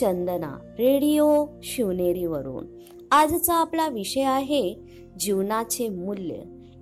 चंदना रेडिओ शिवनेरीवरून. आजचा आपला विषय आहे जीवनाचे मूल्य.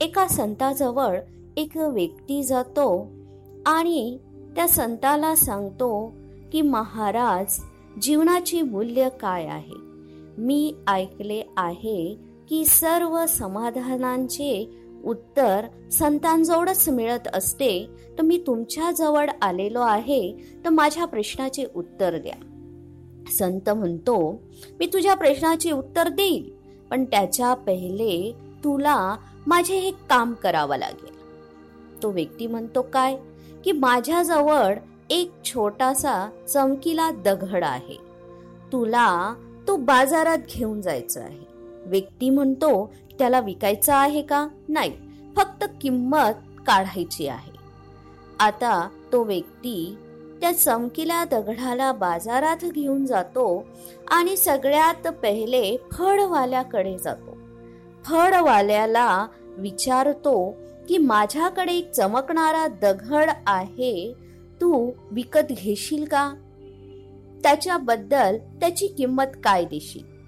एका संताजवळ एक व्यक्ती जातो आणि त्या संताला सांगतो की महाराज जीवनाचे मूल्य काय आहे? मी ऐकले आहे की सर्व समाधानांचे उत्तर संतांजवळच मिळत असते. तर मी तुमच्या जवळ आलेलो आहे. तर माझ्या प्रश्नाचे उत्तर द्या. संत म्हणतो मी तुझ्या प्रश्नाचे उत्तर देईल पण त्याच्या पहिले तुला माझे हे काम करावं लागेल. तो व्यक्ती म्हणतो काय? की माझ्याजवळ एक छोटासा चमकीला दगड आहे. तुला तो बाजारात घेऊन जायचं आहे. व्यक्ती म्हणतो त्याला विकायचा आहे का? नाही फक्त किंमत काढायची आहे. आता तो व्यक्ती त्या चमकील्या दगडाला बाजारात घेऊन जातो आणि सगळ्यात पहिले फळवाल्याकडे जातो. फळवाल्याला विचारतो की माझ्याकडे एक चमकणारा दगड आहे तू विकत घेशील का? त्याच्याबद्दल त्याची किंमत काय देशील?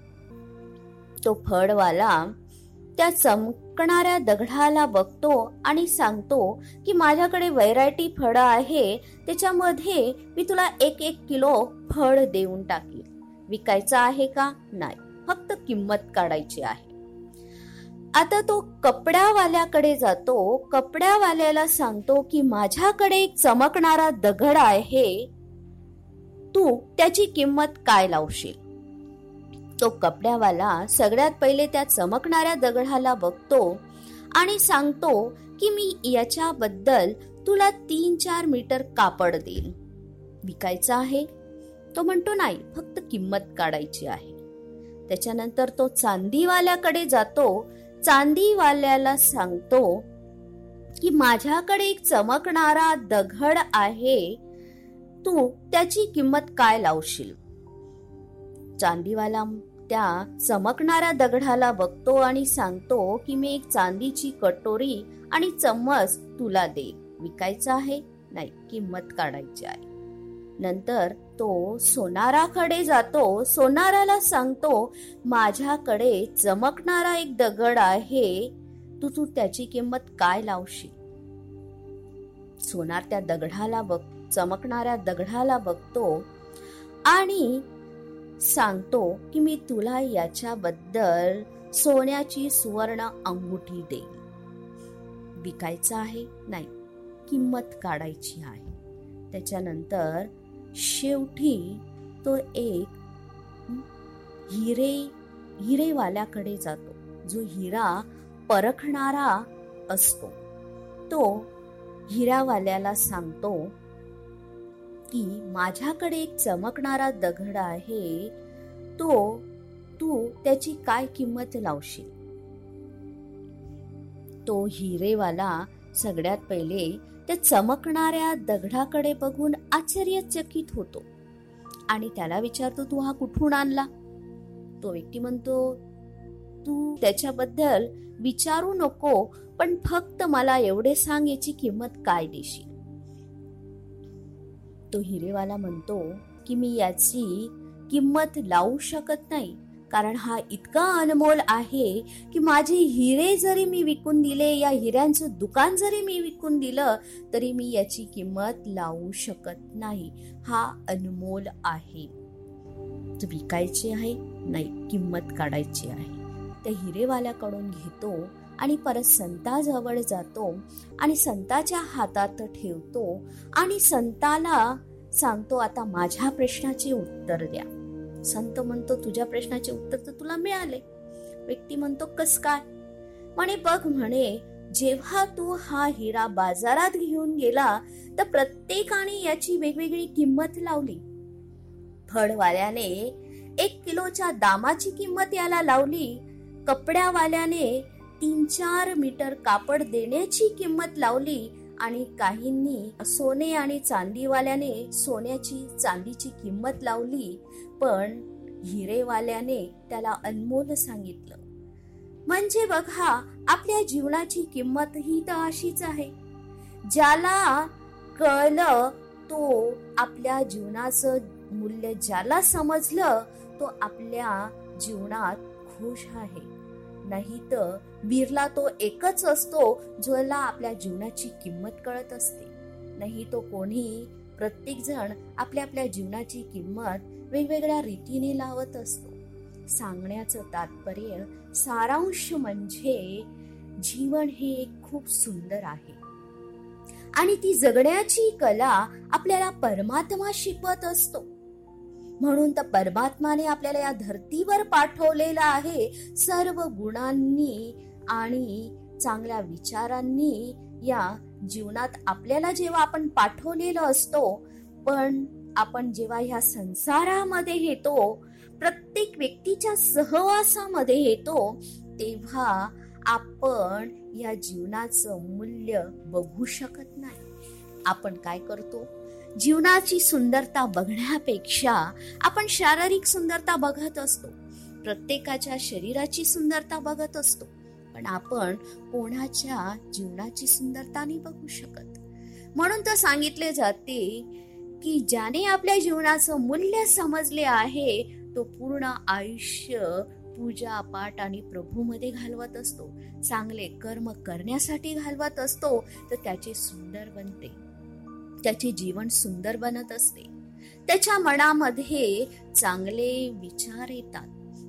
तो फळवाला त्या चमकणाऱ्या दगडाला बघतो आणि सांगतो की माझ्याकडे व्हरायटी फळं आहे त्याच्यामध्ये मी तुला एक एक किलो फळ देऊन टाकील विकायचं आहे का? नाही. फक्त किंमत काढायची आहे. आता तो कपड्यावाल्याकडे जातो. कपड्यावाल्याला सांगतो की माझ्याकडे एक चमकणारा दगड आहे. तू त्याची किंमत काय लावशील? तो कपड्यावाला सगळ्यात पहिले त्या चमकणाऱ्या दगडाला बघतो आणि सांगतो की मी याच्याबद्दल तुला तीन चार मीटर कापड देईल विकायचं आहे. तो म्हणतो नाही फक्त किंमत काढायची आहे. त्याच्यानंतर तो चांदीवाल्याकडे जातो. चांदीवाल्याला सांगतो की माझ्याकडे एक चमकणारा दगड आहे. तू त्याची किंमत काय लावशील? चांदीवाला त्या चमकणाऱ्या दगडाला बघतो आणि सांगतो की मी एक चांदीची कटोरी आणि चम्मच तुला दे. विकायचं आहे? नाही किंमत काढायची आहे. नंतर तो सोनाराकडे जातो. सोनाराला सांगतो माझ्याकडे चमकणारा एक दगड आहे. तू तू त्याची किंमत काय लावशील? सोनार त्या दगडाला बघ चमकणाऱ्या दगडाला बघतो आणि सांगतो की मी तुला याच्याबद्दल सोन्याची सुवर्ण अंगुठी देईल विकायचं आहे? नाही. किंमत काढायची आहे. त्याच्यानंतर शेवटी तो एक हिरे हिरेवाल्याकडे जातो. जो हिरा परखणारा असतो. तो हिरावाल्याला सांगतो की माझ्याकडे एक चमकणारा दगड आहे तो तू त्याची काय किंमत लावशील? तो हिरेवाला सगळ्यात पहिले त्या चमकणाऱ्या दगडाकडे बघून आश्चर्यचकित होतो आणि त्याला विचारतो तू हा कुठून आणला? तो व्यक्ती म्हणतो तू त्याच्याबद्दल विचारू नको पण फक्त मला एवढे सांग याची किंमत काय देशील? तो हिरेवाला म्हणतो की मी याची किंमत लावू शकत नाही. कारण हा इतका अनमोल आहे की माझे हिरे जरी मी विकून दिले या हिऱ्यांचं दुकान जरी मी विकून दिलं तरी मी याची किंमत लावू शकत नाही. हा अनमोल आहे. विकायचे आहे नाही किंमत काढायची आहे. त्या हिरेवाल्याकडून घेतो आणि परत संताजवळ जातो आणि संताच्या हातात ठेवतो आणि संताला सांगतो आता माझ्या प्रश्नाचे उत्तर द्या. संत म्हणतो तुझ्या प्रश्नाचे उत्तर तर तुला मिळाले. व्यक्ती म्हणतो कस काय? म्हणे बघ म्हणे जेव्हा तू हा हिरा बाजारात घेऊन गेला तर प्रत्येकाने याची वेगवेगळी किंमत लावली. फळवाल्याने एक किलोच्या दामाची किंमत याला लावली कपड्यावाल्याने तीन चार मीटर कापड देण्याची किंमत लावली आणि काहींनी सोने आणि चांदीवाल्याने सोन्याची चांदीची किंमत लावली पण हिरेवाल्याने त्याला अनमोल सांगितलं. म्हणजे बघा आपल्या जीवनाची किंमत ही तर अशीच आहे. ज्याला कळलं तो आपल्या जीवनाचं मूल्य ज्याला समजलं तो आपल्या जीवनात खुश आहे. नाही तर बिरला तो एकच असतो ज्याला आपल्या जीवनाची किंमत कळत असते. नाही तो कोणी प्रत्येक जण आपल्या आपल्या जीवनाची किंमत वेगवेगळ्या रीतीने लावत असतो. सांगण्याचं तात्पर्य सारांश म्हणजे जीवन हे एक खूप सुंदर आहे. आणि ती जगण्याची कला आपल्याला परमात्मा शिकवत असतो. म्हणून तर परमात्माने आपल्याला या धर्तीवर पाठवलेला आहे सर्व गुणांनी आणि चांगल्या विचारांनी. या जीवनात आपल्याला जेव्हा आपण पाठवलेलं असतो पण आपण जेव्हा ह्या संसारामध्ये येतो प्रत्येक व्यक्तीच्या सहवासामध्ये येतो तेव्हा आपण या जीवनाचं मूल्य बघू शकत नाही. आपण काय करतो? जीवनाची सुंदरता बघण्यापेक्षा आपण शारीरिक सुंदरता बघत असतो. प्रत्येकाच्या शरीराची सुंदरता बघत असतो. पण आपण कोणाच्या जीवनाची सुंदरता नाही बघू शकत. म्हणून तर सांगितले जाते की ज्याने आपल्या जीवनाचं मूल्य समजले आहे तो पूर्ण आयुष्य पूजा पाठ आणि प्रभूमध्ये घालवत असतो. चांगले कर्म करण्यासाठी घालवत असतो तर त्याचे सुंदर बनते. त्याचे जीवन सुंदर बनत असते. त्याच्या मनामध्ये चांगले विचार येतात.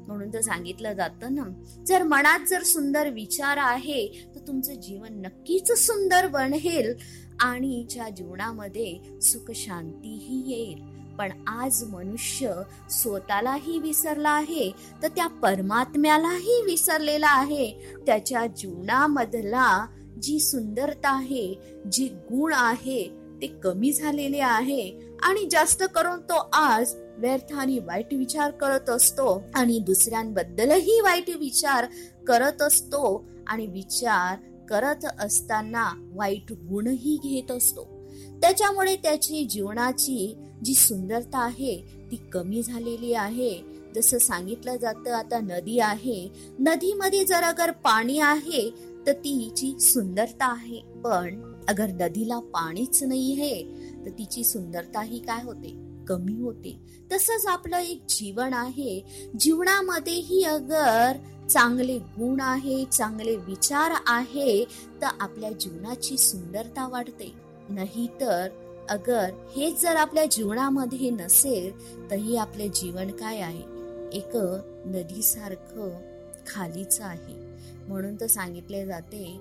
म्हणून तर सांगितलं जातं ना जर मनात जर सुंदर विचार आहे तर तुमचं जीवन नक्कीच सुंदर बनेल आणि ज्या जीवनामध्ये सुख शांतीही येईल. पण आज मनुष्य स्वतःलाही विसरला आहे तर त्या परमात्म्यालाही विसरलेला आहे. त्याच्या जीवनामधला जी सुंदरता आहे जी गुण आहे ते कमी झालेले आहे आणि जास्त करून तो आज व्यर्थ आणि वाईट विचार करत असतो आणि दुसऱ्यांबद्दलही वाईट विचार करत असतो आणि विचार करत असताना वाईट गुणही घेत असतो. त्याच्यामुळे त्याची जीवनाची जी सुंदरता आहे ती कमी झालेली आहे. जसं सांगितलं जातं आता नदी आहे. नदीमध्ये जर अगर पाणी आहे तर तिची सुंदरता आहे पण अगर नदीला पाणीच नाही आहे तर तिची सुंदरता ही काय होते? कमी होते. तसंच आपलं एक जीवन आहे. जीवनामध्येही अगर चांगले गुण आहे चांगले विचार आहे तर आपल्या जीवनाची सुंदरता वाढते. नाही तर अगर हे जर आपल्या जीवनामध्ये नसेल तरी आपले जीवन काय आहे? एक नदीसारखं खालीच आहे. म्हणून तर सांगितले जाते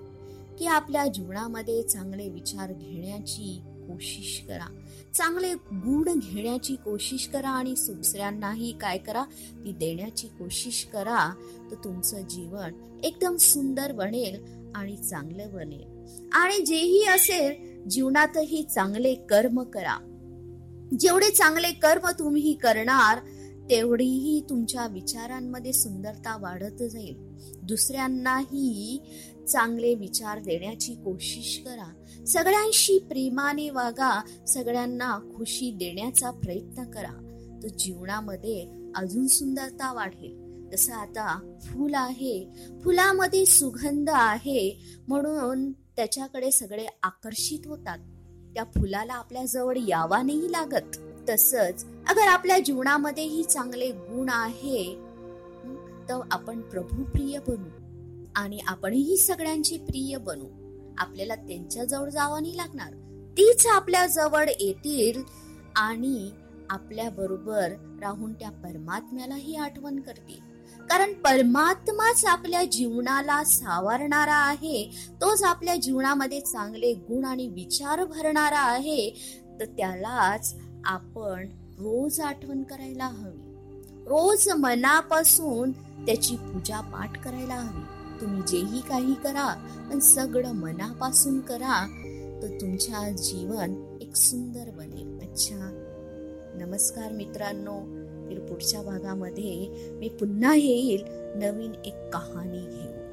की आपल्या जीवनामध्ये चांगले विचार घेण्याची कोशिश करा. चांगले गुण घेण्याची कोशिश करा आणि दुसऱ्यांनाही काय करा? ती देण्याची कोशिश करा. तर तुमचं जीवन एकदम सुंदर बनेल आणि चांगलं बनेल. आणि जेही असेल जीवनातही चांगले कर्म करा. जेवढे चांगले कर्म तुम्ही करणार तेवढीही तुमच्या विचारांमध्ये सुंदरता वाढत जाईल. दुसऱ्यांनाही चांगले विचार देण्याची कोशिश करा. सगळ्यांशी प्रेमाने वागा. सगळ्यांना खुशी देण्याचा प्रयत्न करा. तर जीवनामध्ये अजून सुंदरता वाढेल. जसं आता फुल आहे. फुलामध्ये सुगंध आहे. म्हणून त्याच्याकडे सगळे आकर्षित होतात. त्या फुलाला आपल्या जवळ यावा नाही लागत. तसंच अगर आपल्या जीवनामध्येही चांगले गुण आहे तर आपण प्रभू प्रिय बनू आणि आपणही सगळ्यांची प्रिय बनू. आपल्याला त्यांच्या जवळ जावं नाही लागणार. तीच आपल्या जवळ येतील आणि आपल्या बरोबर राहून त्या परमात्म्यालाही आठवण करतील. कारण परमात्माच आपल्या जीवनाला सावरणारा आहे तोच आपल्या जीवनामध्ये चांगले गुण आणि विचार भरणारा आहे तर त्यालाच आपण रोज आठवण करायला हवी. रोज मनापासून त्याची पूजा पाठ करायला हवी. तुम्ही जेही काही करा पण सगळं मनापासून करा तर तुमच्या जीवन एक सुंदर बनेल. अच्छा. नमस्कार मित्रांनो. फिर पुढच्या भागामध्ये मी पुन्हा येईल नवीन एक कहाणी घेऊ